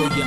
Oto ja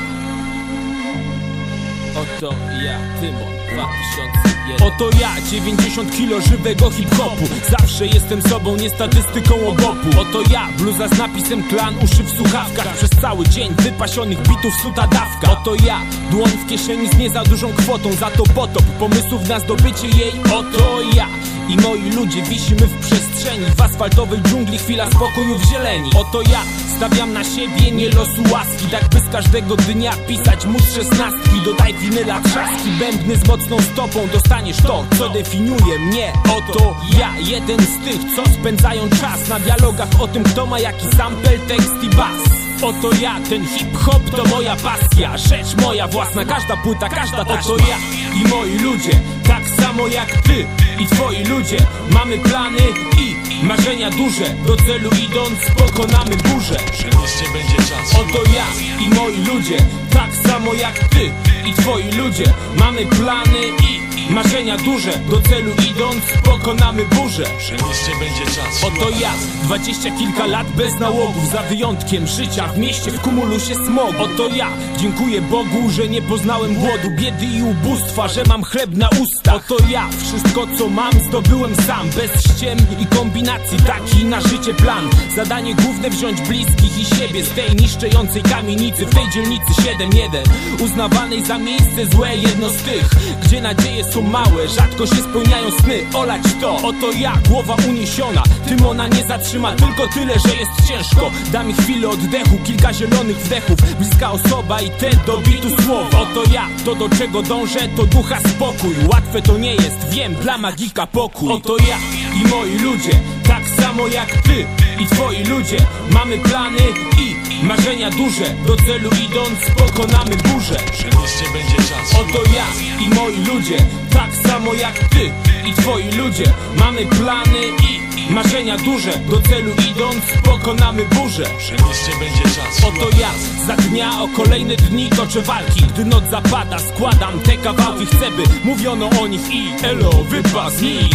Oto ja, Tymon 2001 Oto ja, 90 kilo żywego hip-hopu. Zawsze jestem sobą, nie statystyką obopu. Oto ja, bluza z napisem klan, uszy w słuchawkach. Przez cały dzień wypasionych bitów suta dawka Oto ja, dłoń w kieszeni z nie za dużą kwotą. Za to potop, pomysłów na zdobycie jej. Oto ja i moi ludzie wisimy w przestrzeni W asfaltowej dżungli chwila spokoju w zieleni. Oto ja stawiam na siebie nie losu łaski. Tak by z każdego dnia pisać mus szesnastki. Dodaj winyla trzaski, bębny z mocną stopą. Dostaniesz to, co definiuje mnie. Oto ja, jeden z tych, co spędzają czas Na dialogach o tym, kto ma jaki sample, tekst i bas. Oto ja, ten hip-hop to moja pasja. Rzecz moja własna, każda płyta, każda Oto ja i moi ludzie, tak samo jak ty i twoi ludzie. Mamy plany i marzenia duże. Do celu idąc pokonamy burzę. Przemieście będzie czas. Oto ja i moi ludzie, tak samo jak ty i twoi ludzie. Mamy plany i marzenia duże Do celu idąc pokonamy burzę. Przemieście będzie czas. Oto ja, dwadzieścia kilka lat bez nałogów Za wyjątkiem życia w mieście w kumulusie smog. Oto ja, dziękuję Bogu, że nie poznałem głodu Biedy i ubóstwa, że mam chleb na ustach. Oto ja, wszystko co mam zdobyłem sam Bez ściem i kombinacji, taki na życie plan. Zadanie główne wziąć bliskich i siebie Z tej niszczącej kamienicy w tej dzielnicy 7-1 Uznawanej za miejsce złe, jedno z tych Gdzie nadzieje są małe, rzadko się spełniają sny. Olać to, oto ja, głowa uniesiona. Tym ona nie zatrzyma, tylko tyle, że jest ciężko. Da mi chwilę oddechu, kilka zielonych wdechów. Bliska osoba i te do bitu słowa. Oto ja, to do czego dążę, to ducha spokój. Łatwe to nie jest, wiem, dla magika pokój. Oto ja i moi ludzie, tak samo jak ty i twoi ludzie Mamy plany i marzenia duże. Do celu idąc pokonamy burzę. Przemieście będzie czas. Oto ja i moi ludzie, tak samo jak ty i twoi ludzie. Mamy plany i marzenia duże. Do celu idąc pokonamy burzę. Przemieście będzie czas. Oto ja, za dnia o kolejne dni toczę walki. Gdy noc zapada, składam te kawałki Chcę by mówiono o nich i elo, wypas mi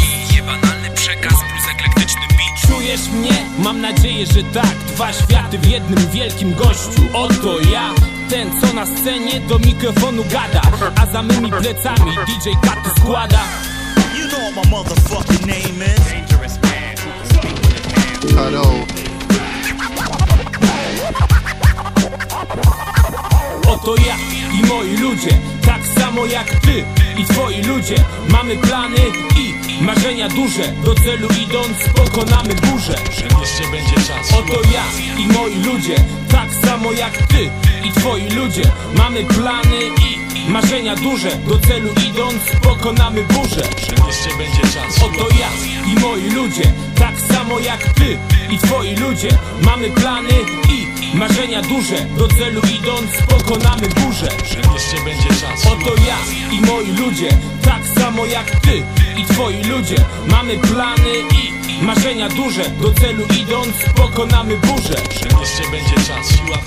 Czujesz mnie? Mam nadzieję, że tak. Dwa światy w jednym wielkim gościu. Oto ja, ten co na scenie do mikrofonu gada. A za mymi plecami DJ Katy składa. You know what my motherfucking name is. Dangerous man who can speak with his hands. Karo, Oto ja i moi ludzie, tak samo jak ty i twoi ludzie. Mamy plany i marzenia duże Do celu idąc pokonamy burzę. Przemieście będzie czas Oto ja i moi ludzie, tak samo jak ty i twoi ludzie. Mamy plany i marzenia duże Do celu idąc pokonamy burzę. Przemieście będzie czas Oto ja i moi ludzie, tak samo jak ty i twoi ludzie. Mamy plany i marzenia duże Do celu idąc pokonamy burzę. Przemieście będzie czas Oto ja i moi ludzie, tak samo jak ty i twoi ludzie. Mamy plany i marzenia duże. Do celu idąc pokonamy burzę. Przemieście będzie czas Siła